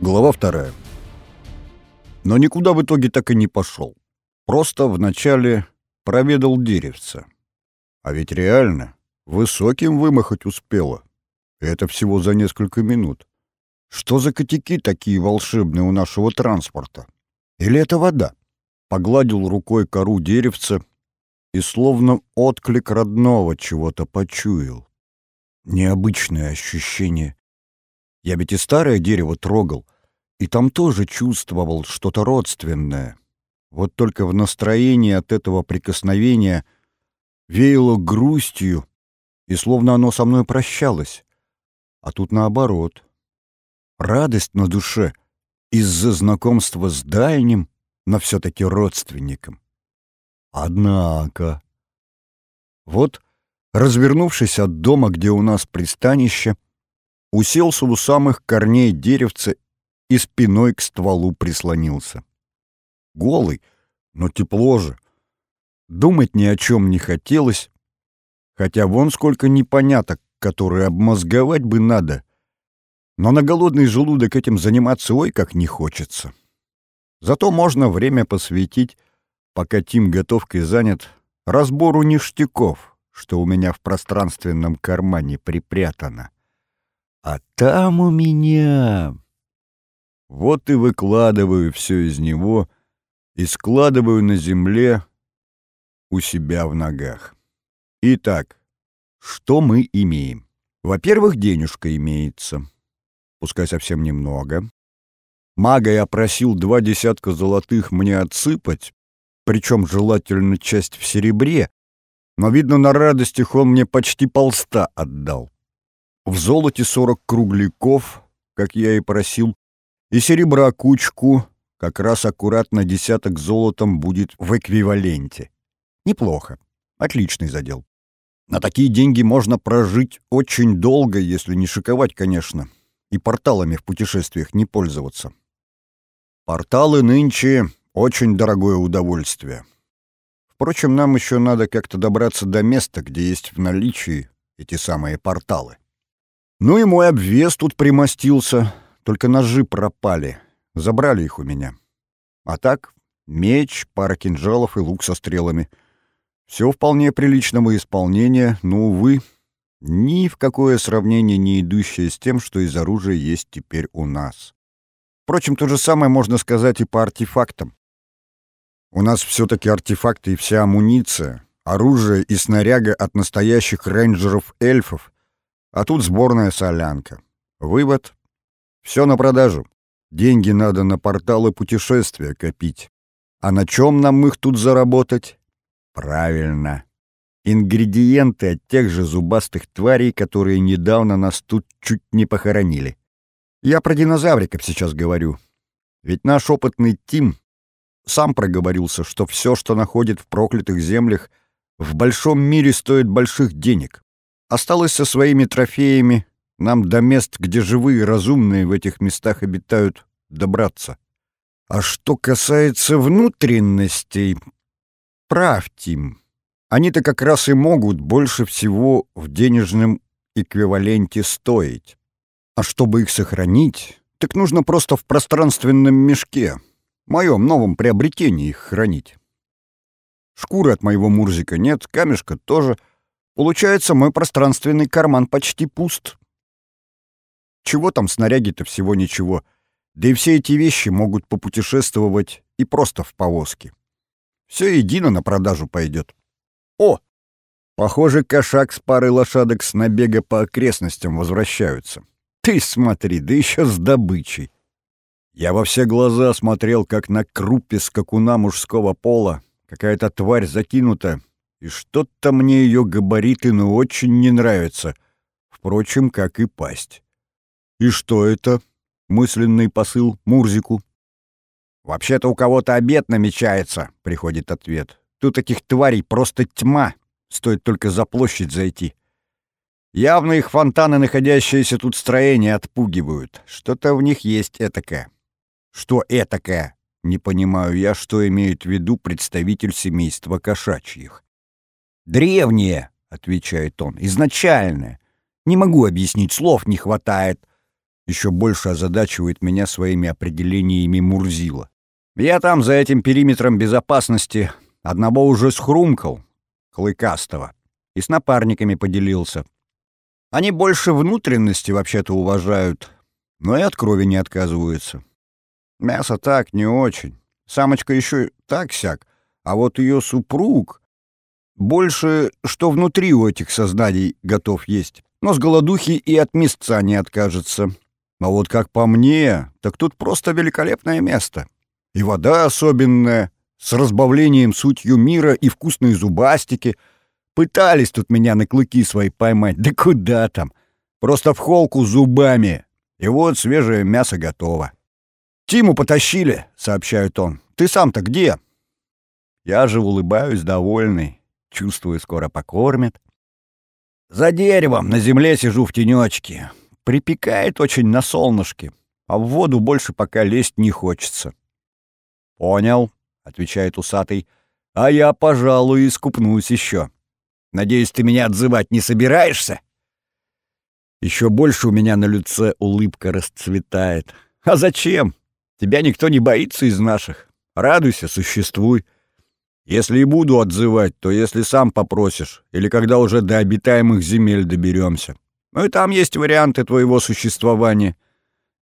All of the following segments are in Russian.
Глава вторая. Но никуда в итоге так и не пошел. Просто вначале проведал деревца. А ведь реально, высоким вымахать успело. И это всего за несколько минут. Что за котики такие волшебные у нашего транспорта? Или это вода? Погладил рукой кору деревца и словно отклик родного чего-то почуял. Необычное ощущение. Я ведь и старое дерево трогал, и там тоже чувствовал что-то родственное. Вот только в настроении от этого прикосновения веяло грустью, и словно оно со мной прощалось. А тут наоборот. Радость на душе из-за знакомства с дальним, но все-таки родственником. Однако... Вот, развернувшись от дома, где у нас пристанище, уселся у самых корней деревца и спиной к стволу прислонился. Голый, но тепло же. Думать ни о чем не хотелось, хотя вон сколько непоняток, которые обмозговать бы надо. Но на голодный желудок этим заниматься ой как не хочется. Зато можно время посвятить, пока Тим готовкой занят, разбору ништяков, что у меня в пространственном кармане припрятано. А там у меня... Вот и выкладываю все из него и складываю на земле у себя в ногах. Итак, что мы имеем? Во-первых, денежка имеется. Пускай совсем немного. Мага я просил два десятка золотых мне отсыпать, причем желательно часть в серебре, но, видно, на радостях он мне почти полста отдал. В золоте сорок кругляков, как я и просил, и серебра кучку, как раз аккуратно десяток золотом будет в эквиваленте. Неплохо. Отличный задел. На такие деньги можно прожить очень долго, если не шиковать, конечно, и порталами в путешествиях не пользоваться. Порталы нынче очень дорогое удовольствие. Впрочем, нам еще надо как-то добраться до места, где есть в наличии эти самые порталы. Ну и мой обвес тут примостился — только ножи пропали. Забрали их у меня. А так, меч, пара кинжалов и лук со стрелами. Все вполне приличного исполнения, но, увы, ни в какое сравнение не идущее с тем, что из оружия есть теперь у нас. Впрочем, то же самое можно сказать и по артефактам. У нас все-таки артефакты и вся амуниция, оружие и снаряга от настоящих рейнджеров-эльфов, а тут сборная солянка. Вывод все на продажу. Деньги надо на порталы путешествия копить. А на чем нам их тут заработать? Правильно. Ингредиенты от тех же зубастых тварей, которые недавно нас тут чуть не похоронили. Я про динозавриков сейчас говорю. Ведь наш опытный Тим сам проговорился, что все, что находит в проклятых землях, в большом мире стоит больших денег. Осталось со своими трофеями нам до мест, где живые разумные в этих местах обитают, добраться. А что касается внутренностей, прав, Тим. Они-то как раз и могут больше всего в денежном эквиваленте стоить. А чтобы их сохранить, так нужно просто в пространственном мешке, моем новом приобретении их хранить. Шкуры от моего Мурзика нет, камешка тоже. Получается, мой пространственный карман почти пуст. Чего там снаряги-то всего ничего. Да и все эти вещи могут попутешествовать и просто в повозке. Все едино на продажу пойдет. О! Похоже, кошак с парой лошадок с набега по окрестностям возвращаются. Ты смотри, да еще с добычей. Я во все глаза смотрел, как на крупе скакуна мужского пола какая-то тварь закинута, и что-то мне ее габариты ну очень не нравятся, впрочем, как и пасть. «И что это?» — мысленный посыл Мурзику. «Вообще-то у кого-то обед намечается», — приходит ответ. «Тут этих тварей просто тьма, стоит только за площадь зайти. Явно их фонтаны, находящиеся тут строения, отпугивают. Что-то в них есть этакое». «Что этакое?» — не понимаю я, что имеет в виду представитель семейства кошачьих. «Древние», — отвечает он, — «изначальное. Не могу объяснить, слов не хватает. Еще больше озадачивает меня своими определениями Мурзила. Я там за этим периметром безопасности одного уже схрумкал, клыкастого, и с напарниками поделился. Они больше внутренности вообще-то уважают, но и от крови не отказываются. Мясо так не очень. Самочка еще так-сяк, а вот ее супруг больше, что внутри у этих созданий готов есть. Но с голодухи и от мясца не откажется. А вот как по мне, так тут просто великолепное место. И вода особенная, с разбавлением сутью мира и вкусные зубастики. Пытались тут меня на клыки свои поймать, да куда там. Просто в холку зубами. И вот свежее мясо готово. «Тиму потащили», — сообщает он. «Ты сам-то где?» Я же улыбаюсь, довольный. Чувствую, скоро покормят. За деревом на земле сижу в тенечке. Припекает очень на солнышке, а в воду больше пока лезть не хочется. «Понял», — отвечает усатый, — «а я, пожалуй, искупнусь еще. Надеюсь, ты меня отзывать не собираешься?» Еще больше у меня на лице улыбка расцветает. «А зачем? Тебя никто не боится из наших. Радуйся, существуй. Если и буду отзывать, то если сам попросишь, или когда уже до обитаемых земель доберемся. Ну и там есть варианты твоего существования.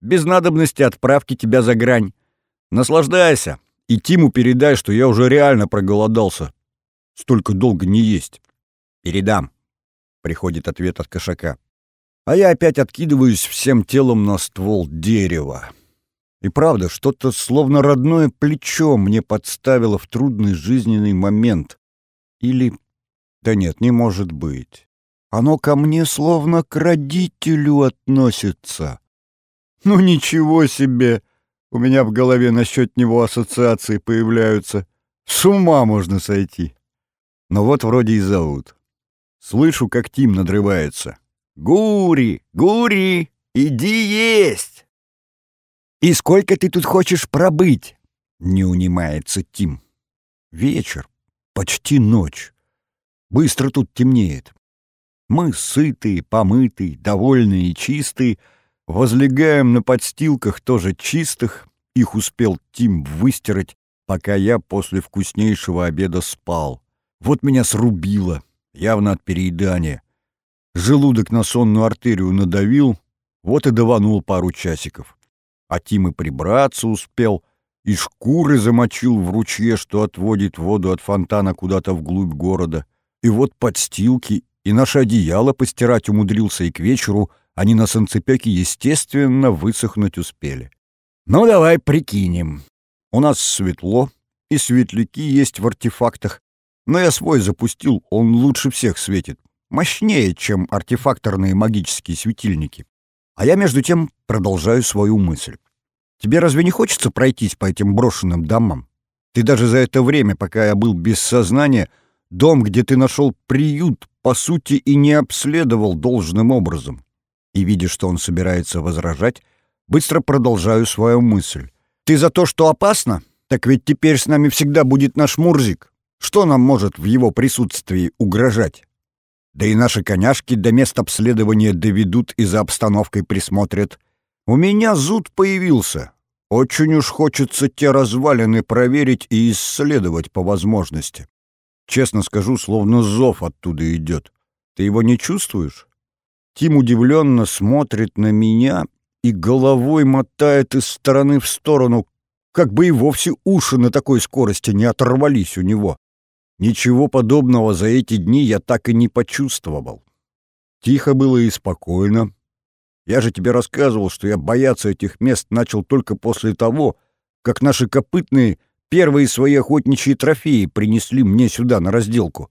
Без надобности отправки тебя за грань. Наслаждайся, и Тиму передай, что я уже реально проголодался. Столько долго не есть. Передам. Приходит ответ от кошака. А я опять откидываюсь всем телом на ствол дерева. И правда, что-то словно родное плечо мне подставило в трудный жизненный момент. Или... Да нет, не может быть. Оно ко мне словно к родителю относится. Ну ничего себе! У меня в голове насчет него ассоциации появляются. С ума можно сойти. Но вот вроде и зовут. Слышу, как Тим надрывается. «Гури! Гури! Иди есть!» «И сколько ты тут хочешь пробыть?» — не унимается Тим. «Вечер. Почти ночь. Быстро тут темнеет. Мы сытые, помытые, довольные и чистые — Возлегаем на подстилках тоже чистых, их успел Тим выстирать, пока я после вкуснейшего обеда спал. Вот меня срубило, явно от переедания. Желудок на сонную артерию надавил, вот и даванул пару часиков. А Тим и прибраться успел, и шкуры замочил в ручье, что отводит воду от фонтана куда-то вглубь города. И вот подстилки, и наше одеяло постирать умудрился и к вечеру — они на санцепёке, естественно, высохнуть успели. Ну, давай прикинем. У нас светло, и светляки есть в артефактах. Но я свой запустил, он лучше всех светит. Мощнее, чем артефакторные магические светильники. А я, между тем, продолжаю свою мысль. Тебе разве не хочется пройтись по этим брошенным домам? Ты даже за это время, пока я был без сознания, дом, где ты нашел приют, по сути, и не обследовал должным образом и, видя, что он собирается возражать, быстро продолжаю свою мысль. «Ты за то, что опасно? Так ведь теперь с нами всегда будет наш Мурзик. Что нам может в его присутствии угрожать? Да и наши коняшки до мест обследования доведут и за обстановкой присмотрят. У меня зуд появился. Очень уж хочется те развалины проверить и исследовать по возможности. Честно скажу, словно зов оттуда идет. Ты его не чувствуешь?» Тим удивленно смотрит на меня и головой мотает из стороны в сторону, как бы и вовсе уши на такой скорости не оторвались у него. Ничего подобного за эти дни я так и не почувствовал. Тихо было и спокойно. Я же тебе рассказывал, что я бояться этих мест начал только после того, как наши копытные первые свои охотничьи трофеи принесли мне сюда на разделку.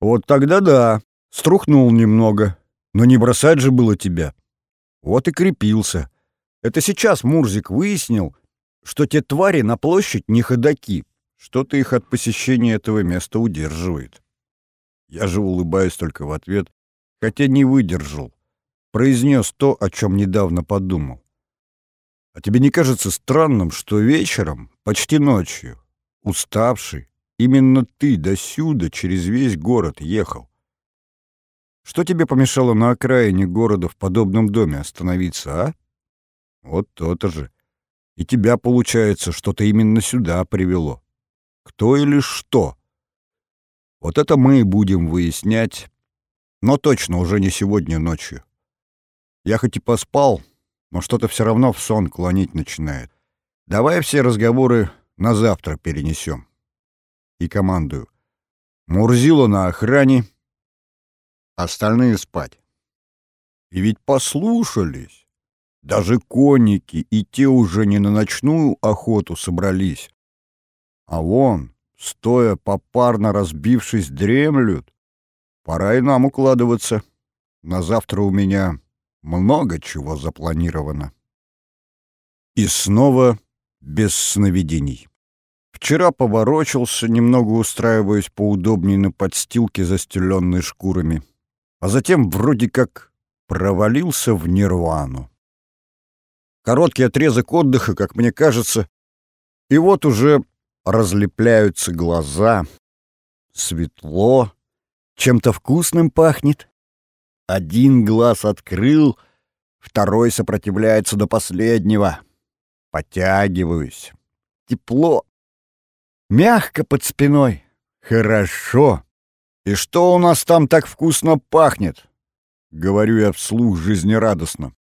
Вот тогда да, струхнул немного, но не бросать же было тебя. Вот и крепился. Это сейчас Мурзик выяснил, что те твари на площадь не ходаки. Что-то их от посещения этого места удерживает. Я же улыбаюсь только в ответ, хотя не выдержал. Произнес то, о чем недавно подумал. А тебе не кажется странным, что вечером, почти ночью, уставший, именно ты до сюда через весь город ехал? Что тебе помешало на окраине города в подобном доме остановиться, а? Вот то-то же. И тебя, получается, что-то именно сюда привело. Кто или что? Вот это мы и будем выяснять, но точно уже не сегодня ночью. Я хоть и поспал, но что-то все равно в сон клонить начинает. Давай все разговоры на завтра перенесем. И командую. Мурзилу на охране, остальные спать. И ведь послушались. Даже конники и те уже не на ночную охоту собрались. А вон, стоя попарно разбившись, дремлют. Пора и нам укладываться. На завтра у меня много чего запланировано. И снова без сновидений. Вчера поворочился, немного устраиваясь поудобнее на подстилке, застеленной шкурами, а затем вроде как провалился в нирвану. Короткий отрезок отдыха, как мне кажется, и вот уже разлепляются глаза. Светло, чем-то вкусным пахнет. Один глаз открыл, второй сопротивляется до последнего. Потягиваюсь. Тепло. Мягко под спиной. Хорошо. И что у нас там так вкусно пахнет? Говорю я вслух жизнерадостно.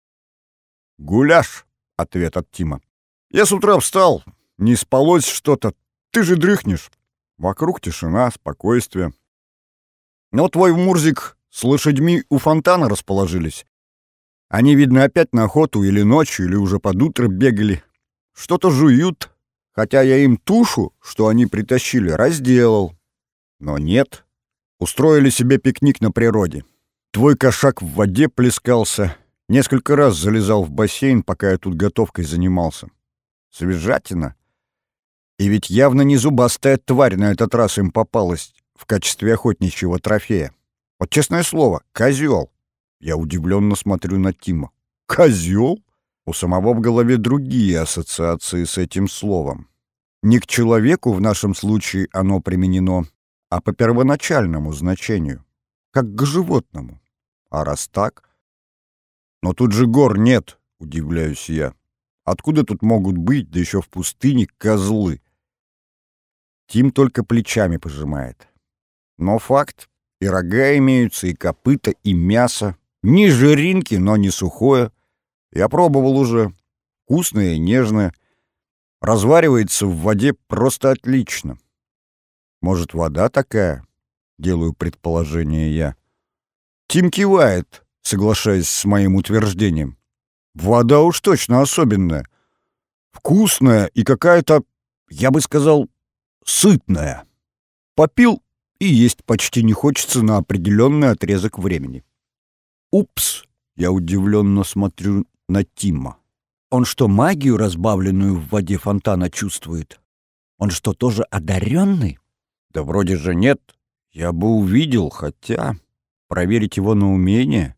Гуляш, ответ от Тима. Я с утра встал, не спалось что-то. Ты же дрыхнешь. Вокруг тишина, спокойствие. Но твой Мурзик с лошадьми у фонтана расположились. Они, видно, опять на охоту или ночью, или уже под утро бегали. Что-то жуют, хотя я им тушу, что они притащили, разделал. Но нет, устроили себе пикник на природе. Твой кошак в воде плескался, несколько раз залезал в бассейн, пока я тут готовкой занимался. Свежатина. И ведь явно не зубастая тварь на этот раз им попалась в качестве охотничьего трофея. Вот честное слово, козел. Я удивленно смотрю на Тима. Козел? У самого в голове другие ассоциации с этим словом. Не к человеку в нашем случае оно применено, а по первоначальному значению, как к животному. А раз так... Но тут же гор нет, удивляюсь я. Откуда тут могут быть, да еще в пустыне, козлы? Тим только плечами пожимает. Но факт, и рога имеются, и копыта, и мясо. Не жиринки, но не сухое. Я пробовал уже. Вкусное нежное. Разваривается в воде просто отлично. Может, вода такая? Делаю предположение я. Тим кивает, соглашаясь с моим утверждением. Вода уж точно особенная. Вкусная и какая-то, я бы сказал, сытная. Попил и есть почти не хочется на определенный отрезок времени. «Упс!» — я удивленно смотрю на Тима. «Он что, магию, разбавленную в воде фонтана, чувствует? Он что, тоже одаренный?» «Да вроде же нет. Я бы увидел, хотя проверить его на умение.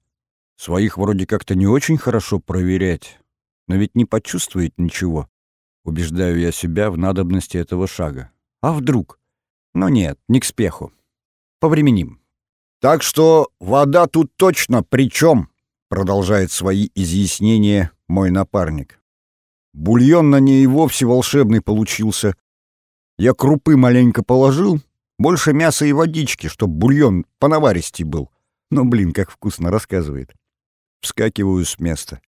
Своих вроде как-то не очень хорошо проверять, но ведь не почувствует ничего. Убеждаю я себя в надобности этого шага. А вдруг? Но нет, не к спеху. Повременим. Так что вода тут точно при чем? Продолжает свои изъяснения мой напарник. Бульон на ней вовсе волшебный получился. Я крупы маленько положил, больше мяса и водички, чтоб бульон понаваристей был. Но, блин, как вкусно рассказывает. Вскакиваю с места.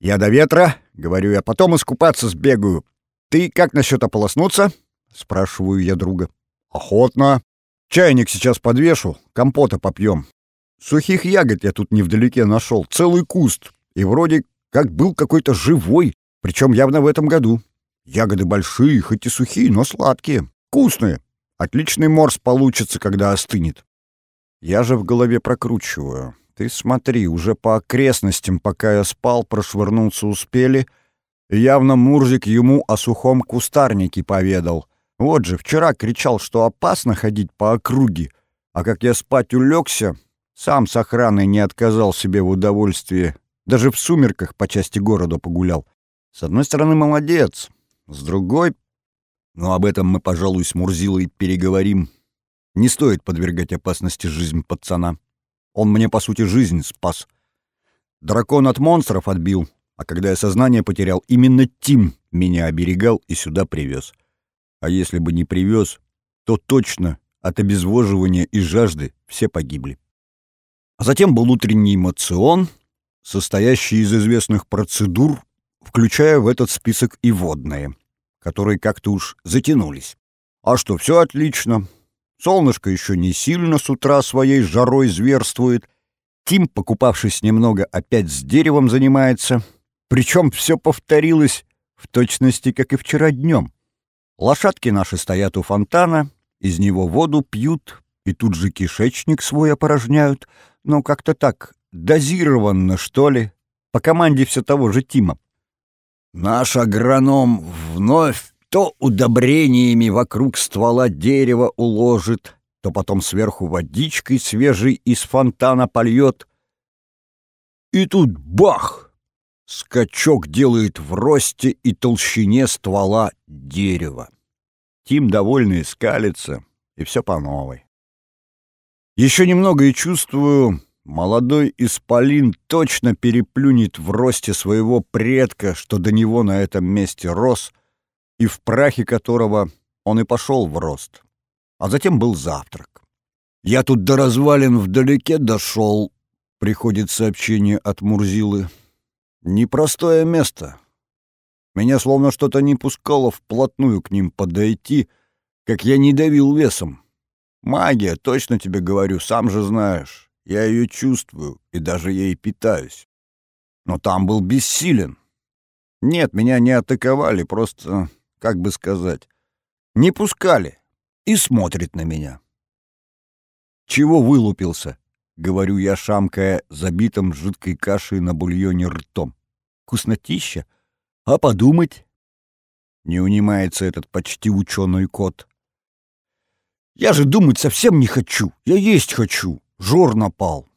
«Я до ветра», — говорю я, — «потом искупаться сбегаю. Ты как насчет ополоснуться?» — спрашиваю я друга. «Охотно. Чайник сейчас подвешу, компота попьем. Сухих ягод я тут невдалеке нашел, целый куст. И вроде как был какой-то живой, причем явно в этом году. Ягоды большие, хоть и сухие, но сладкие. Вкусные. Отличный морс получится, когда остынет. Я же в голове прокручиваю. Ты смотри, уже по окрестностям, пока я спал, прошвырнуться успели. явно Мурзик ему о сухом кустарнике поведал. Вот же, вчера кричал, что опасно ходить по округе, а как я спать улегся, сам с охраной не отказал себе в удовольствии. Даже в сумерках по части города погулял. С одной стороны, молодец. С другой... Но об этом мы, пожалуй, с Мурзилой переговорим. Не стоит подвергать опасности жизнь пацана. Он мне, по сути, жизнь спас. Дракон от монстров отбил, а когда я сознание потерял, именно Тим меня оберегал и сюда привез. А если бы не привез, то точно от обезвоживания и жажды все погибли. А затем был утренний эмоцион, состоящий из известных процедур, включая в этот список и водные, которые как-то уж затянулись. А что, все отлично. Солнышко еще не сильно с утра своей жарой зверствует. Тим, покупавшись немного, опять с деревом занимается. Причем все повторилось в точности, как и вчера днем. Лошадки наши стоят у фонтана, из него воду пьют и тут же кишечник свой опорожняют, но как-то так, дозированно, что ли, по команде все того же Тима. Наш агроном вновь то удобрениями вокруг ствола дерева уложит, то потом сверху водичкой свежей из фонтана польет. И тут бах! Скачок делает в росте и толщине ствола дерева. Тим довольный скалится, и все по новой. Еще немного и чувствую, молодой исполин точно переплюнет в росте своего предка, что до него на этом месте рос, и в прахе которого он и пошел в рост. А затем был завтрак. «Я тут до развалин вдалеке дошел», — приходит сообщение от Мурзилы. «Непростое место. Меня словно что-то не пускало вплотную к ним подойти, как я не давил весом. Магия, точно тебе говорю, сам же знаешь. Я ее чувствую и даже ей питаюсь. Но там был бессилен. Нет, меня не атаковали, просто, как бы сказать, не пускали и смотрит на меня. «Чего вылупился?» — говорю я, шамкая забитым жидкой кашей на бульоне ртом. «Вкуснотища? А подумать?» Не унимается этот почти ученый кот. «Я же думать совсем не хочу. Я есть хочу. Жор напал.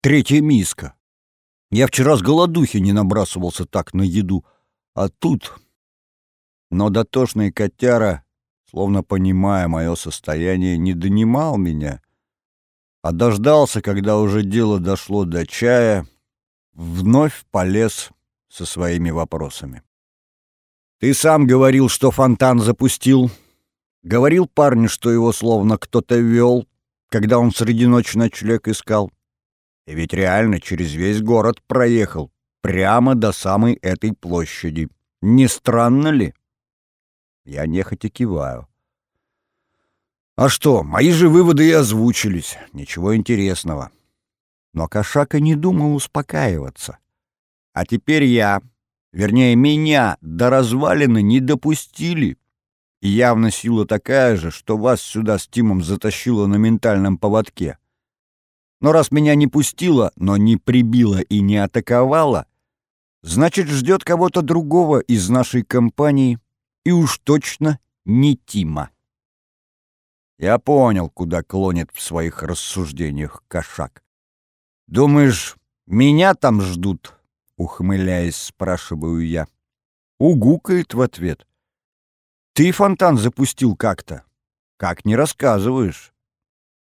Третья миска. Я вчера с голодухи не набрасывался так на еду. А тут...» Но дотошный котяра словно понимая мое состояние, не донимал меня, а дождался, когда уже дело дошло до чая, вновь полез со своими вопросами. «Ты сам говорил, что фонтан запустил. Говорил парню, что его словно кто-то вел, когда он среди ночи ночлег искал. И ведь реально через весь город проехал, прямо до самой этой площади. Не странно ли?» Я нехотя киваю. А что, мои же выводы и озвучились. Ничего интересного. Но Кошака не думал успокаиваться. А теперь я, вернее, меня до развалины не допустили. И явно сила такая же, что вас сюда с Тимом затащило на ментальном поводке. Но раз меня не пустила, но не прибила и не атаковала, значит, ждет кого-то другого из нашей компании — и уж точно не Тима. Я понял, куда клонит в своих рассуждениях кошак. «Думаешь, меня там ждут?» — ухмыляясь, спрашиваю я. Угукает в ответ. «Ты фонтан запустил как-то. Как не рассказываешь.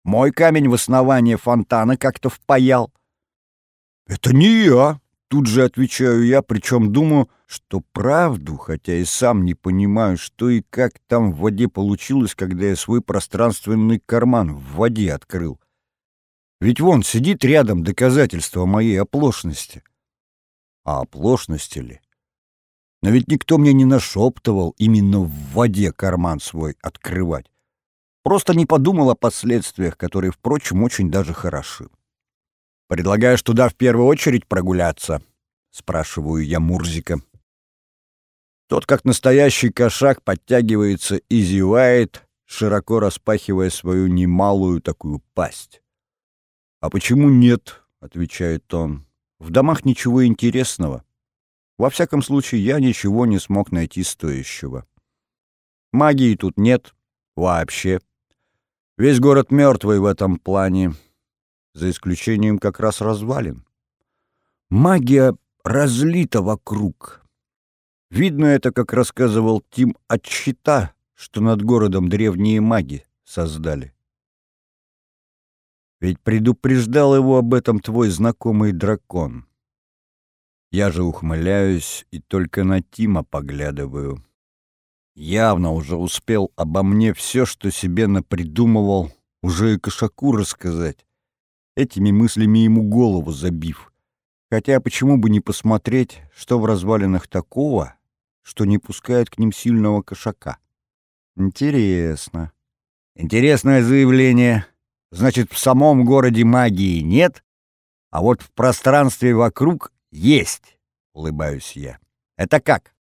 Мой камень в основание фонтана как-то впаял». «Это не я», Тут же отвечаю я, причем думаю, что правду, хотя и сам не понимаю, что и как там в воде получилось, когда я свой пространственный карман в воде открыл. Ведь вон сидит рядом доказательство моей оплошности. А оплошности ли? Но ведь никто мне не нашептывал именно в воде карман свой открывать. Просто не подумал о последствиях, которые, впрочем, очень даже хороши. «Предлагаешь туда в первую очередь прогуляться?» — спрашиваю я Мурзика. Тот, как настоящий кошак, подтягивается и зевает, широко распахивая свою немалую такую пасть. «А почему нет?» — отвечает он. «В домах ничего интересного. Во всяком случае, я ничего не смог найти стоящего. Магии тут нет вообще. Весь город мертвый в этом плане за исключением как раз развалин. Магия разлита вокруг. Видно это, как рассказывал Тим, от щита, что над городом древние маги создали. Ведь предупреждал его об этом твой знакомый дракон. Я же ухмыляюсь и только на Тима поглядываю. Явно уже успел обо мне все, что себе напридумывал, уже и кошаку рассказать, этими мыслями ему голову забив. Хотя почему бы не посмотреть, что в развалинах такого, что не пускает к ним сильного кошака? Интересно. Интересное заявление. Значит, в самом городе магии нет, а вот в пространстве вокруг есть, улыбаюсь я. Это как?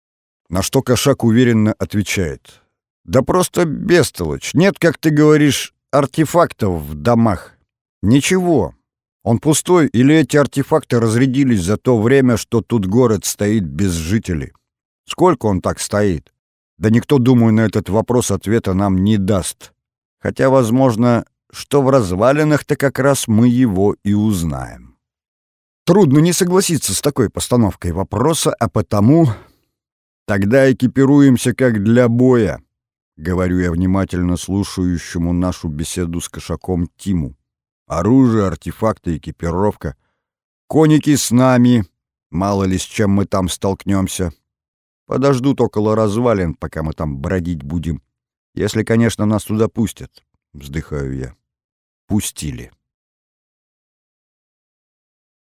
На что кошак уверенно отвечает. Да просто бестолочь. Нет, как ты говоришь, артефактов в домах. Ничего. Он пустой или эти артефакты разрядились за то время, что тут город стоит без жителей? Сколько он так стоит? Да никто, думаю, на этот вопрос ответа нам не даст. Хотя, возможно, что в развалинах-то как раз мы его и узнаем. Трудно не согласиться с такой постановкой вопроса, а потому тогда экипируемся как для боя, говорю я внимательно слушающему нашу беседу с кошаком Тиму. Оружие, артефакты, экипировка. Коники с нами, мало ли с чем мы там столкнемся. Подождут около развалин, пока мы там бродить будем. Если, конечно, нас туда пустят, вздыхаю я. Пустили.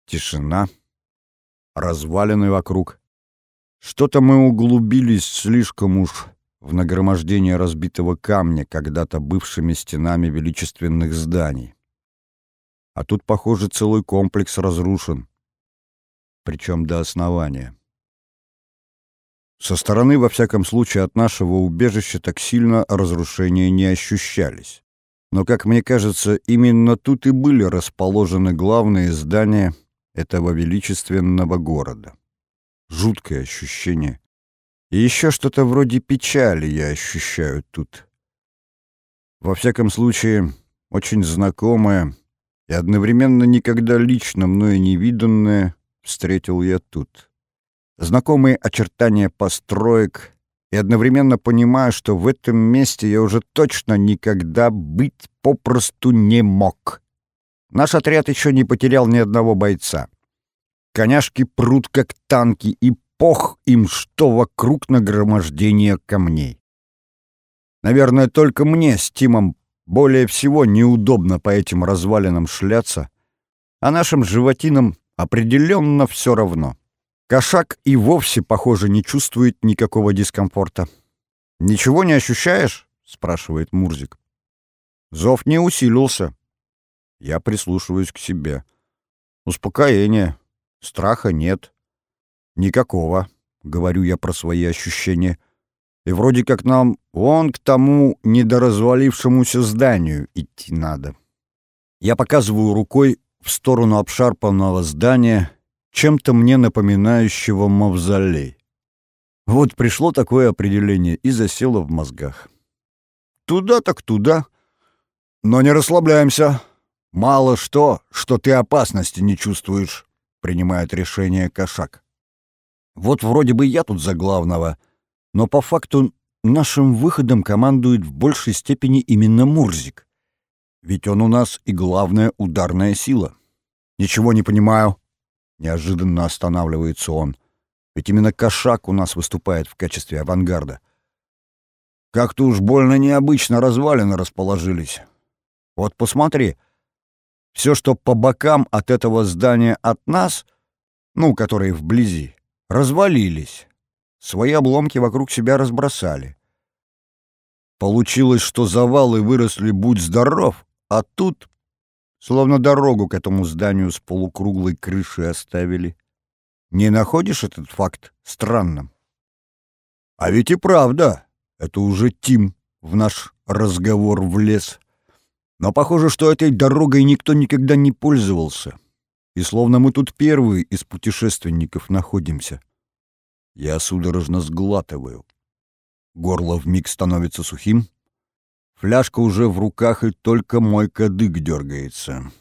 Тишина. Развалины вокруг. Что-то мы углубились слишком уж в нагромождение разбитого камня, когда-то бывшими стенами величественных зданий. А тут, похоже, целый комплекс разрушен. Причем до основания. Со стороны, во всяком случае, от нашего убежища так сильно разрушения не ощущались. Но, как мне кажется, именно тут и были расположены главные здания этого величественного города. Жуткое ощущение. И еще что-то вроде печали я ощущаю тут. Во всяком случае, очень знакомое и одновременно никогда лично мною не виданное встретил я тут. Знакомые очертания построек и одновременно понимаю, что в этом месте я уже точно никогда быть попросту не мог. Наш отряд еще не потерял ни одного бойца. Коняшки прут как танки, и пох им, что вокруг нагромождения камней. Наверное, только мне с Тимом более всего неудобно по этим развалинам шляться, а нашим животинам определенно все равно. Кошак и вовсе, похоже, не чувствует никакого дискомфорта. «Ничего не ощущаешь?» — спрашивает Мурзик. Зов не усилился. Я прислушиваюсь к себе. Успокоение. Страха нет. Никакого, говорю я про свои ощущения. И вроде как нам вон к тому недоразвалившемуся зданию идти надо. Я показываю рукой в сторону обшарпанного здания, чем-то мне напоминающего мавзолей. Вот пришло такое определение и засело в мозгах. Туда так туда. Но не расслабляемся. Мало что, что ты опасности не чувствуешь, принимает решение кошак. Вот вроде бы я тут за главного — но по факту нашим выходом командует в большей степени именно Мурзик. Ведь он у нас и главная ударная сила. Ничего не понимаю. Неожиданно останавливается он. Ведь именно Кошак у нас выступает в качестве авангарда. Как-то уж больно необычно развалины расположились. Вот посмотри. Все, что по бокам от этого здания от нас, ну, которые вблизи, развалились свои обломки вокруг себя разбросали. Получилось, что завалы выросли будь здоров, а тут словно дорогу к этому зданию с полукруглой крышей оставили. Не находишь этот факт странным? А ведь и правда, это уже Тим в наш разговор влез. Но похоже, что этой дорогой никто никогда не пользовался. И словно мы тут первые из путешественников находимся. Я судорожно сглатываю. Горло вмиг становится сухим. Фляжка уже в руках, и только мой кадык дергается.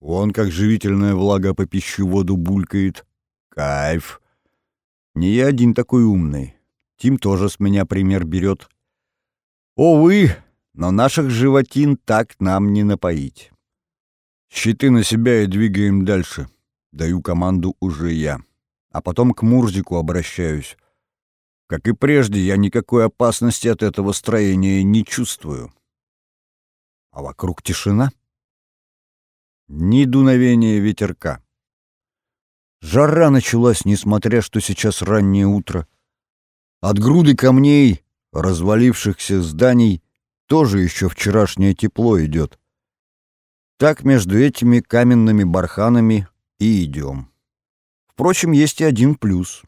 Вон как живительная влага по пищеводу булькает. Кайф. Не я один такой умный. Тим тоже с меня пример берет. Увы, но наших животин так нам не напоить. Щиты на себя и двигаем дальше. Даю команду уже я. А потом к Мурзику обращаюсь. Как и прежде, я никакой опасности от этого строения не чувствую. А вокруг тишина. Ни дуновения ветерка. Жара началась, несмотря, что сейчас раннее утро. От груды камней, развалившихся зданий, тоже еще вчерашнее тепло идет. Так между этими каменными барханами и идем. Впрочем, есть и один плюс.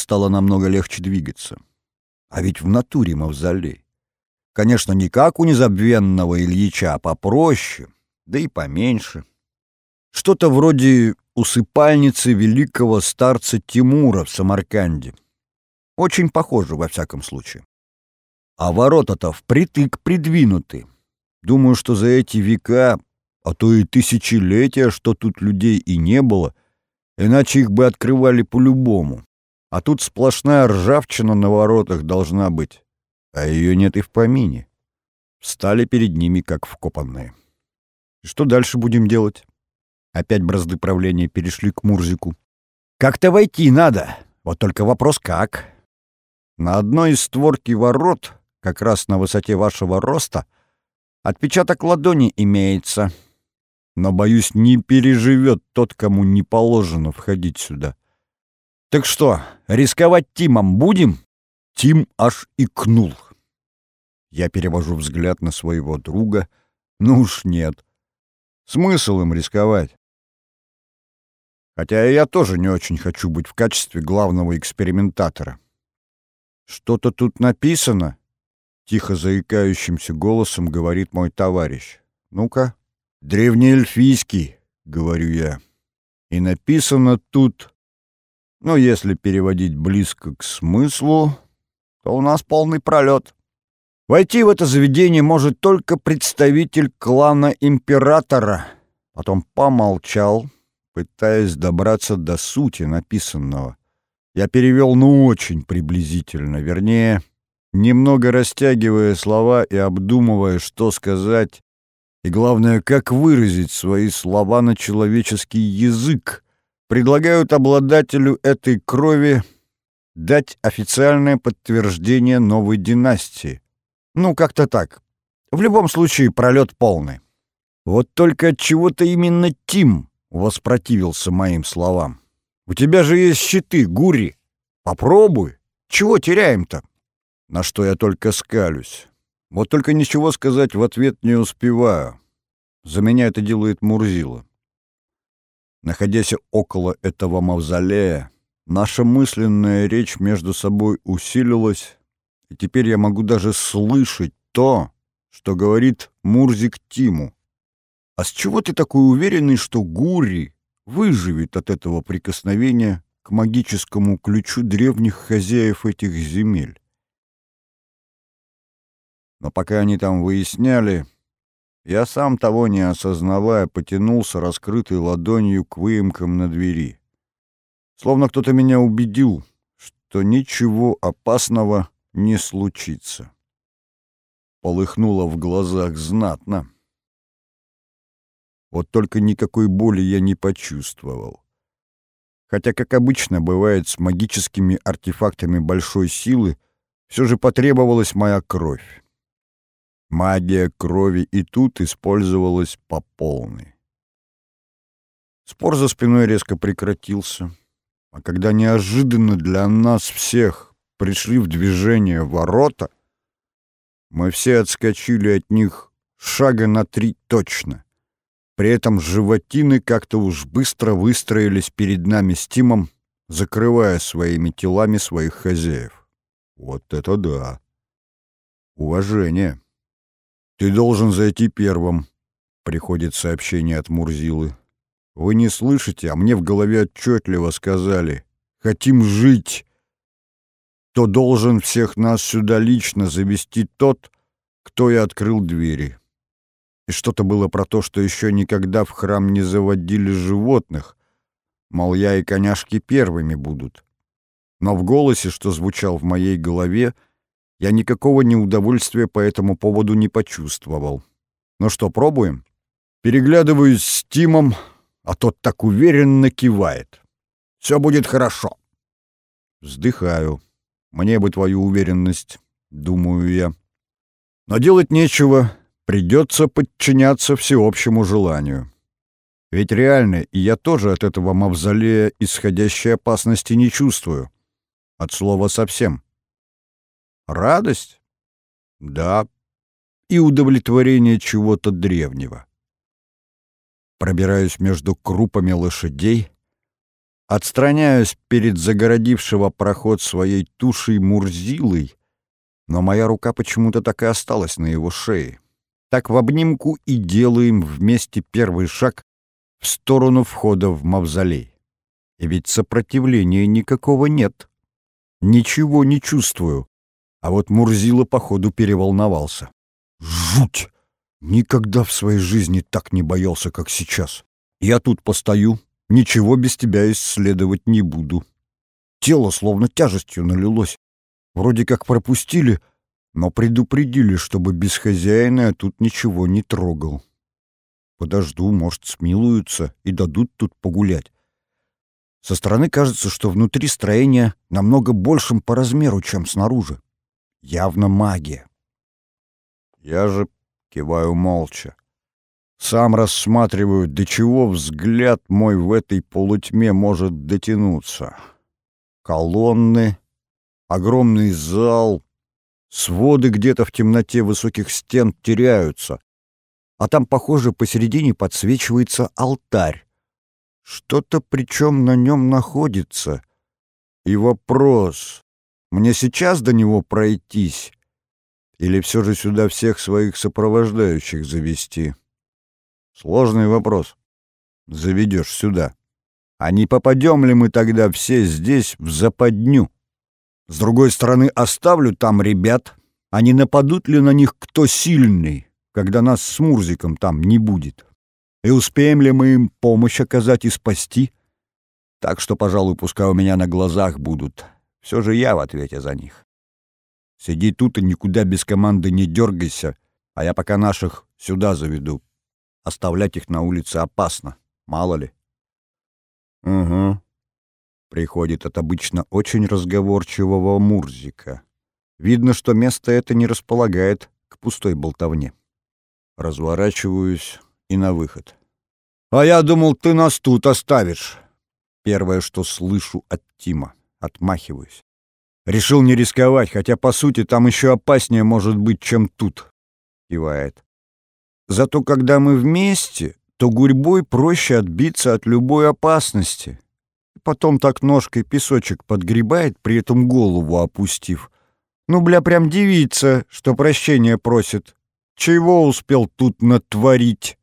Стало намного легче двигаться. А ведь в натуре мавзолей. Конечно, не как у незабвенного Ильича, а попроще, да и поменьше. Что-то вроде усыпальницы великого старца Тимура в Самарканде. Очень похоже, во всяком случае. А ворота-то впритык придвинуты. Думаю, что за эти века а то и тысячелетия, что тут людей и не было, иначе их бы открывали по-любому. А тут сплошная ржавчина на воротах должна быть, а ее нет и в помине. Встали перед ними, как вкопанные. И что дальше будем делать? Опять бразды правления перешли к Мурзику. Как-то войти надо, вот только вопрос как. На одной из створки ворот, как раз на высоте вашего роста, отпечаток ладони имеется — но, боюсь, не переживет тот, кому не положено входить сюда. Так что, рисковать Тимом будем? Тим аж икнул. Я перевожу взгляд на своего друга. Ну уж нет. Смысл им рисковать? Хотя я тоже не очень хочу быть в качестве главного экспериментатора. «Что-то тут написано?» — тихо заикающимся голосом говорит мой товарищ. «Ну-ка, Древнеэльфийский, говорю я. И написано тут, ну, если переводить близко к смыслу, то у нас полный пролет. Войти в это заведение может только представитель клана императора. Потом помолчал, пытаясь добраться до сути написанного. Я перевел ну очень приблизительно, вернее, немного растягивая слова и обдумывая, что сказать и главное, как выразить свои слова на человеческий язык, предлагают обладателю этой крови дать официальное подтверждение новой династии. Ну, как-то так. В любом случае, пролет полный. Вот только от чего-то именно Тим воспротивился моим словам. У тебя же есть щиты, Гури. Попробуй. Чего теряем-то? На что я только скалюсь. Вот только ничего сказать в ответ не успеваю. За меня это делает Мурзила. Находясь около этого мавзолея, наша мысленная речь между собой усилилась, и теперь я могу даже слышать то, что говорит Мурзик Тиму. А с чего ты такой уверенный, что Гури выживет от этого прикосновения к магическому ключу древних хозяев этих земель? Но пока они там выясняли, я сам того не осознавая потянулся раскрытой ладонью к выемкам на двери. Словно кто-то меня убедил, что ничего опасного не случится. Полыхнуло в глазах знатно. Вот только никакой боли я не почувствовал. Хотя, как обычно бывает с магическими артефактами большой силы, все же потребовалась моя кровь. Магия крови и тут использовалась по полной. Спор за спиной резко прекратился, а когда неожиданно для нас всех пришли в движение ворота, мы все отскочили от них шага на три точно. При этом животины как-то уж быстро выстроились перед нами с Тимом, закрывая своими телами своих хозяев. Вот это да! Уважение! «Ты должен зайти первым», — приходит сообщение от Мурзилы. «Вы не слышите, а мне в голове отчетливо сказали. Хотим жить. То должен всех нас сюда лично завести тот, кто и открыл двери». И что-то было про то, что еще никогда в храм не заводили животных, мол, я и коняшки первыми будут. Но в голосе, что звучал в моей голове, — я никакого неудовольствия по этому поводу не почувствовал. Ну что, пробуем? Переглядываюсь с Тимом, а тот так уверенно кивает. Все будет хорошо. Вздыхаю. Мне бы твою уверенность, думаю я. Но делать нечего, придется подчиняться всеобщему желанию. Ведь реально, и я тоже от этого мавзолея исходящей опасности не чувствую. От слова совсем. Радость? Да. И удовлетворение чего-то древнего. Пробираюсь между крупами лошадей, отстраняюсь перед загородившего проход своей тушей Мурзилой, но моя рука почему-то так и осталась на его шее. Так в обнимку и делаем вместе первый шаг в сторону входа в мавзолей. И ведь сопротивления никакого нет. Ничего не чувствую. А вот Мурзила, походу, переволновался. Жуть! Никогда в своей жизни так не боялся, как сейчас. Я тут постою, ничего без тебя исследовать не буду. Тело словно тяжестью налилось. Вроде как пропустили, но предупредили, чтобы без хозяина я тут ничего не трогал. Подожду, может, смилуются и дадут тут погулять. Со стороны кажется, что внутри строения намного большим по размеру, чем снаружи. Явно магия. Я же киваю молча. Сам рассматриваю, до чего взгляд мой в этой полутьме может дотянуться. Колонны, огромный зал, своды где-то в темноте высоких стен теряются а там, похоже, посередине подсвечивается алтарь. Что-то причем на нем находится. И вопрос, мне сейчас до него пройтись или все же сюда всех своих сопровождающих завести? Сложный вопрос. Заведешь сюда. А не попадем ли мы тогда все здесь в западню? С другой стороны, оставлю там ребят, а не нападут ли на них кто сильный? когда нас с Мурзиком там не будет? И успеем ли мы им помощь оказать и спасти? Так что, пожалуй, пускай у меня на глазах будут. Все же я в ответе за них. Сиди тут и никуда без команды не дергайся, а я пока наших сюда заведу. Оставлять их на улице опасно, мало ли. Угу. Приходит от обычно очень разговорчивого Мурзика. Видно, что место это не располагает к пустой болтовне. Разворачиваюсь и на выход. «А я думал, ты нас тут оставишь!» Первое, что слышу от Тима. Отмахиваюсь. Решил не рисковать, хотя, по сути, там еще опаснее может быть, чем тут. Кивает. Зато когда мы вместе, то гурьбой проще отбиться от любой опасности. Потом так ножкой песочек подгребает, при этом голову опустив. Ну, бля, прям девица, что прощения просит. Чего успел тут натворить?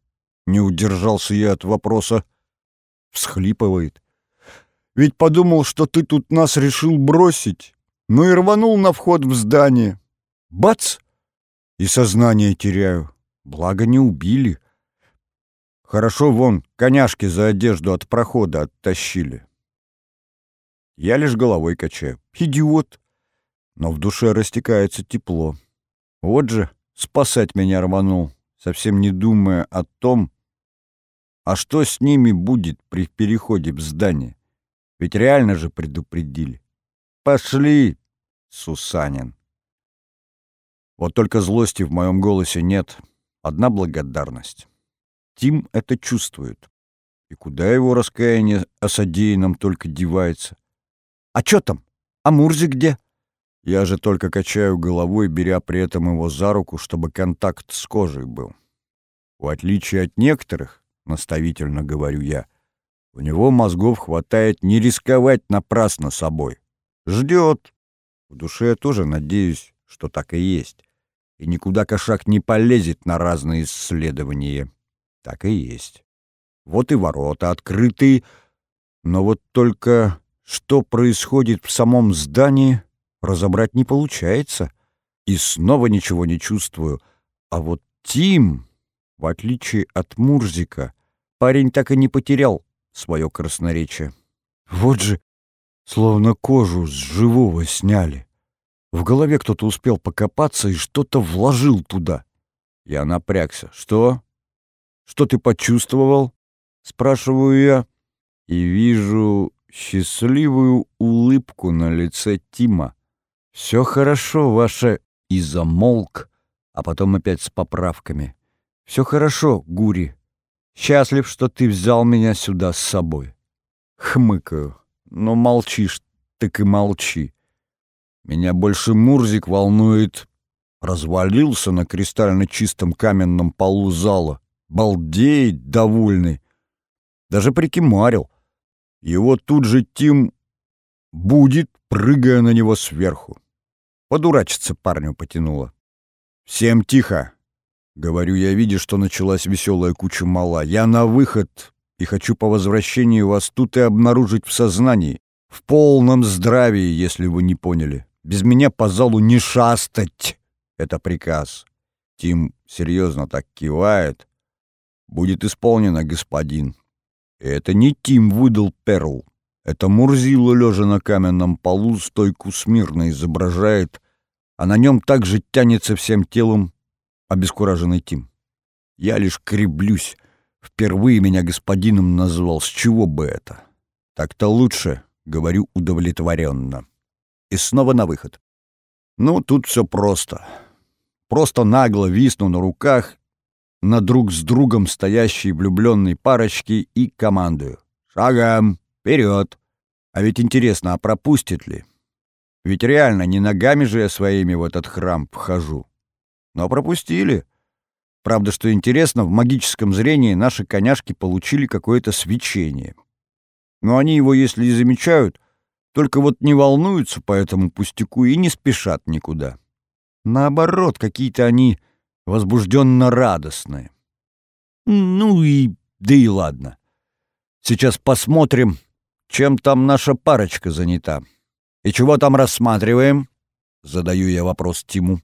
Не удержался я от вопроса. Всхлипывает. Ведь подумал, что ты тут нас решил бросить. Ну и рванул на вход в здание. Бац! И сознание теряю. Благо не убили. Хорошо вон коняшки за одежду от прохода оттащили. Я лишь головой качаю. Идиот! Но в душе растекается тепло. Вот же спасать меня рванул, совсем не думая о том, а что с ними будет при переходе в здание. Ведь реально же предупредили. «Пошли!» — Сусанин. Вот только злости в моем голосе нет. Одна благодарность. Тим это чувствует. И куда его раскаяние о содеянном только девается? «А чё там? А Мурзи где?» Я же только качаю головой, беря при этом его за руку, чтобы контакт с кожей был. В отличие от некоторых, наставительно говорю я, у него мозгов хватает не рисковать напрасно собой. Ждет. В душе я тоже надеюсь, что так и есть. И никуда кошак не полезет на разные исследования. Так и есть. Вот и ворота открыты, но вот только что происходит в самом здании, разобрать не получается. И снова ничего не чувствую. А вот Тим, в отличие от Мурзика, парень так и не потерял свое красноречие. Вот же, словно кожу с живого сняли. В голове кто-то успел покопаться и что-то вложил туда. Я напрягся. Что? Что ты почувствовал? Спрашиваю я. И вижу счастливую улыбку на лице Тима. Все хорошо, ваше... И замолк, а потом опять с поправками. Все хорошо, Гури. Счастлив, что ты взял меня сюда с собой. Хмыкаю. Но молчишь, так и молчи. Меня больше Мурзик волнует. Развалился на кристально чистом каменном полу зала. Балдеет довольный. Даже прикимарил. Его тут же Тим будет, прыгая на него сверху. Подурачиться парню потянуло. «Всем тихо!» — говорю я, видя, что началась веселая куча мала. «Я на выход и хочу по возвращении вас тут и обнаружить в сознании, в полном здравии, если вы не поняли. Без меня по залу не шастать. Это приказ. Тим серьезно так кивает. Будет исполнено, господин. И это не Тим выдал Перл. Это Мурзила, лежа на каменном полу, стойку смирно изображает, а на нем также тянется всем телом обескураженный Тим. Я лишь креблюсь. Впервые меня господином назвал. С чего бы это? Так-то лучше, говорю удовлетворенно и снова на выход. Ну, тут все просто. Просто нагло висну на руках на друг с другом стоящие влюбленные парочки и командую. Шагом! Вперед! А ведь интересно, а пропустит ли? Ведь реально не ногами же я своими в этот храм вхожу. Но пропустили. Правда, что интересно, в магическом зрении наши коняшки получили какое-то свечение. Но они его, если и замечают, только вот не волнуются по этому пустяку и не спешат никуда. Наоборот, какие-то они возбужденно радостные. Ну и да и ладно. Сейчас посмотрим, чем там наша парочка занята. И чего там рассматриваем? Задаю я вопрос Тиму.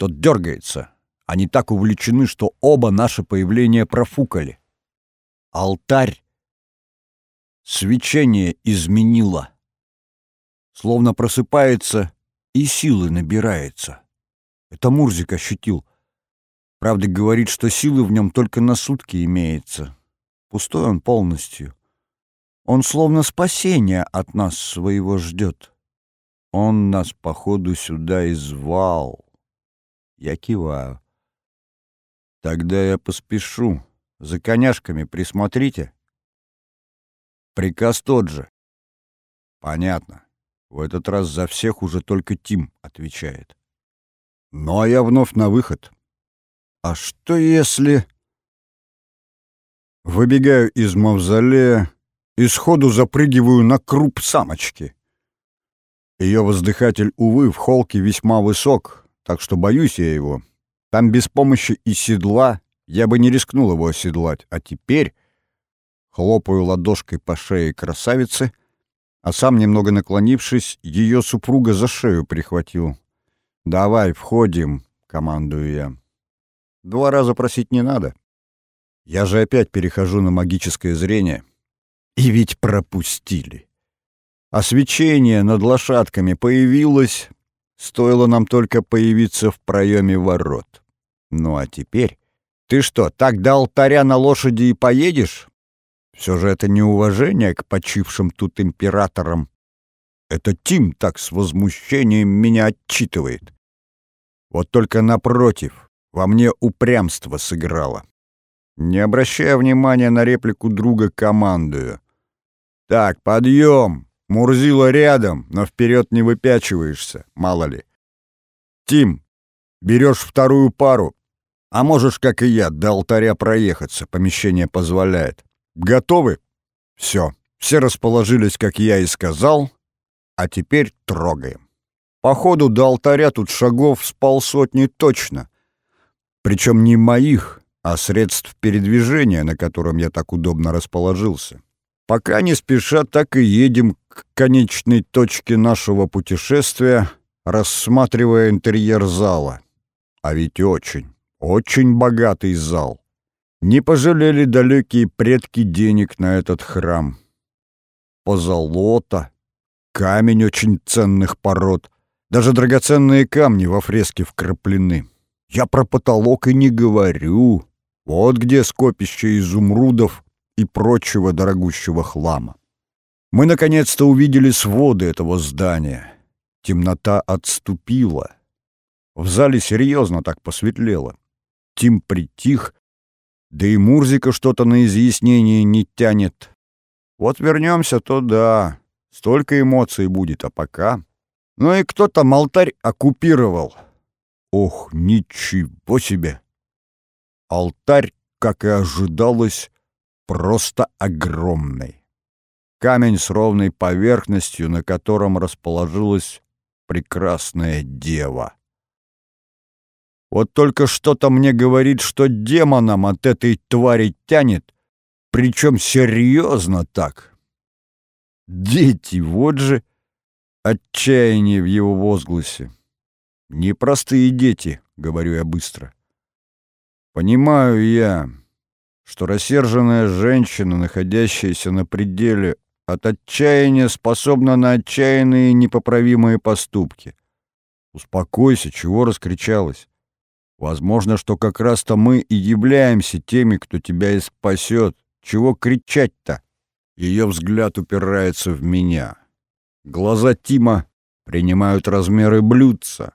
Тот дергается. Они так увлечены, что оба наше появление профукали. Алтарь свечение изменило словно просыпается и силы набирается. Это Мурзик ощутил. Правда, говорит, что силы в нем только на сутки имеется. Пустой он полностью. Он словно спасения от нас своего ждет. Он нас, походу, сюда и звал. Я киваю. Тогда я поспешу. За коняшками присмотрите. Приказ тот же. Понятно. В этот раз за всех уже только Тим отвечает. Ну а я вновь на выход. А что если... Выбегаю из мавзолея и сходу запрыгиваю на круп самочки. Ее воздыхатель, увы, в холке весьма высок, так что боюсь я его. Там без помощи и седла я бы не рискнул его оседлать, а теперь хлопаю ладошкой по шее красавицы а сам, немного наклонившись, ее супруга за шею прихватил. «Давай, входим», — командую я. Два раза просить не надо. Я же опять перехожу на магическое зрение. И ведь пропустили. Освещение над лошадками появилось, стоило нам только появиться в проеме ворот. Ну а теперь... Ты что, так до алтаря на лошади и поедешь? Все же это не уважение к почившим тут императорам. Это Тим так с возмущением меня отчитывает. Вот только напротив, во мне упрямство сыграло. Не обращая внимания на реплику друга, командую. «Так, подъем! Мурзила рядом, но вперед не выпячиваешься, мало ли. Тим, берешь вторую пару, а можешь, как и я, до алтаря проехаться, помещение позволяет. Готовы? Все. Все расположились, как я и сказал. А теперь трогаем. Походу до алтаря тут шагов с полсотни точно. Причем не моих, а средств передвижения, на котором я так удобно расположился. Пока не спеша, так и едем к конечной точке нашего путешествия, рассматривая интерьер зала. А ведь очень, очень богатый зал. Не пожалели далекие предки денег на этот храм. Позолота, камень очень ценных пород, даже драгоценные камни во фреске вкраплены. Я про потолок и не говорю. Вот где скопище изумрудов и прочего дорогущего хлама. Мы наконец-то увидели своды этого здания. Темнота отступила. В зале серьезно так посветлело. Тим притих, да и Мурзика что-то на изъяснение не тянет. Вот вернемся, то да, столько эмоций будет, а пока... Ну и кто-то алтарь оккупировал. Ох, ничего себе! Алтарь, как и ожидалось, просто огромный. Камень с ровной поверхностью, на котором расположилась прекрасная дева. Вот только что-то мне говорит, что демоном от этой твари тянет, причем серьезно так. Дети, вот же отчаяние в его возгласе. Непростые дети, говорю я быстро. Понимаю я, что рассерженная женщина, находящаяся на пределе от отчаяния, способна на отчаянные непоправимые поступки. Успокойся, чего раскричалась? Возможно, что как раз-то мы и являемся теми, кто тебя и спасет. Чего кричать-то? Ее взгляд упирается в меня. Глаза Тима принимают размеры блюдца.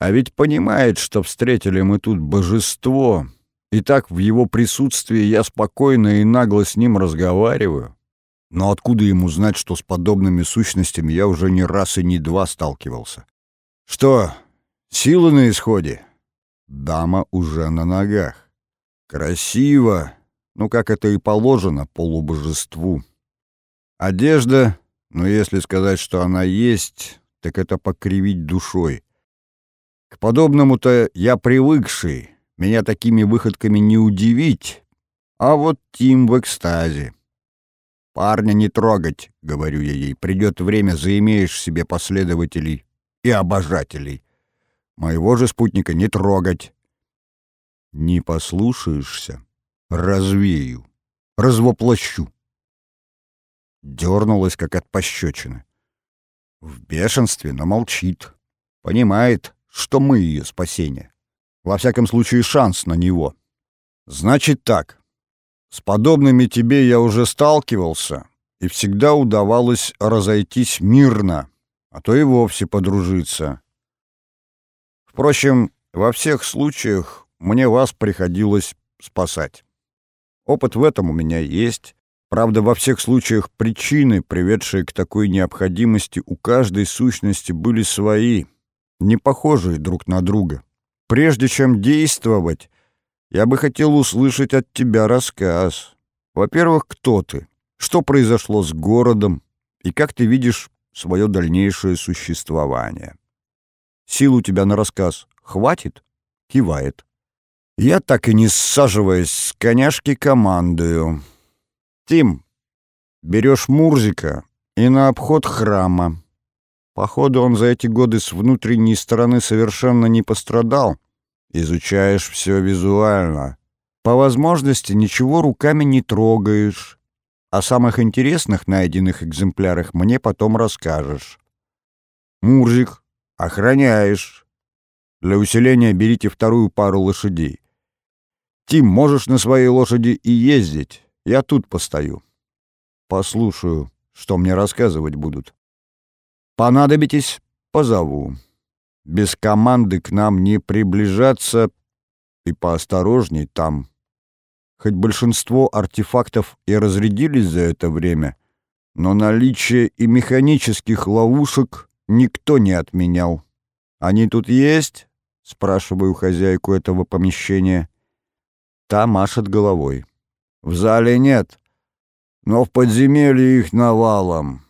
А ведь понимает, что встретили мы тут божество. И так в его присутствии я спокойно и нагло с ним разговариваю. Но откуда ему знать, что с подобными сущностями я уже не раз и не два сталкивался? Что, силы на исходе? Дама уже на ногах. Красиво, ну, как это и положено полубожеству. Одежда, ну, если сказать, что она есть, так это покривить душой. К подобному-то я привыкший, меня такими выходками не удивить, а вот Тим в экстазе. «Парня не трогать», — говорю я ей, — «придет время, заимеешь себе последователей и обожателей». Моего же спутника не трогать. Не послушаешься — развею, развоплощу. Дернулась, как от пощечины. В бешенстве, но молчит. Понимает, что мы ее спасение. Во всяком случае, шанс на него. Значит так. С подобными тебе я уже сталкивался, и всегда удавалось разойтись мирно, а то и вовсе подружиться. Впрочем, во всех случаях мне вас приходилось спасать. Опыт в этом у меня есть. Правда, во всех случаях причины, приведшие к такой необходимости, у каждой сущности были свои, не похожие друг на друга. Прежде чем действовать, я бы хотел услышать от тебя рассказ. Во-первых, кто ты? Что произошло с городом? И как ты видишь свое дальнейшее существование? Сил у тебя на рассказ хватит?» Кивает. Я так и не саживаясь с коняшки командую. «Тим, берешь Мурзика и на обход храма. Походу, он за эти годы с внутренней стороны совершенно не пострадал. Изучаешь все визуально. По возможности ничего руками не трогаешь. О самых интересных найденных экземплярах мне потом расскажешь. Мурзик, Охраняешь. Для усиления берите вторую пару лошадей. Тим, можешь на своей лошади и ездить. Я тут постою. Послушаю, что мне рассказывать будут. Понадобитесь — позову. Без команды к нам не приближаться и поосторожней там. Хоть большинство артефактов и разрядились за это время, но наличие и механических ловушек никто не отменял. «Они тут есть?» — спрашиваю хозяйку этого помещения. Та машет головой. «В зале нет, но в подземелье их навалом».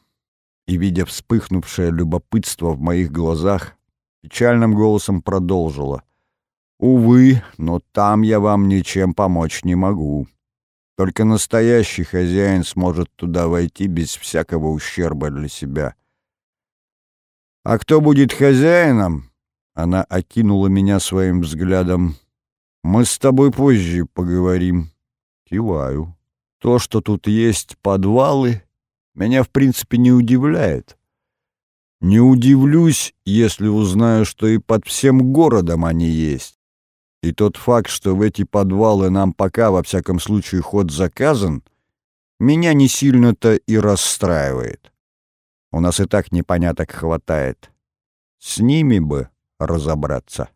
И, видя вспыхнувшее любопытство в моих глазах, печальным голосом продолжила. «Увы, но там я вам ничем помочь не могу. Только настоящий хозяин сможет туда войти без всякого ущерба для себя. «А кто будет хозяином?» Она окинула меня своим взглядом. «Мы с тобой позже поговорим». Киваю. То, что тут есть подвалы, меня в принципе не удивляет. Не удивлюсь, если узнаю, что и под всем городом они есть. И тот факт, что в эти подвалы нам пока, во всяком случае, ход заказан, меня не сильно-то и расстраивает. У нас и так непоняток хватает. С ними бы разобраться.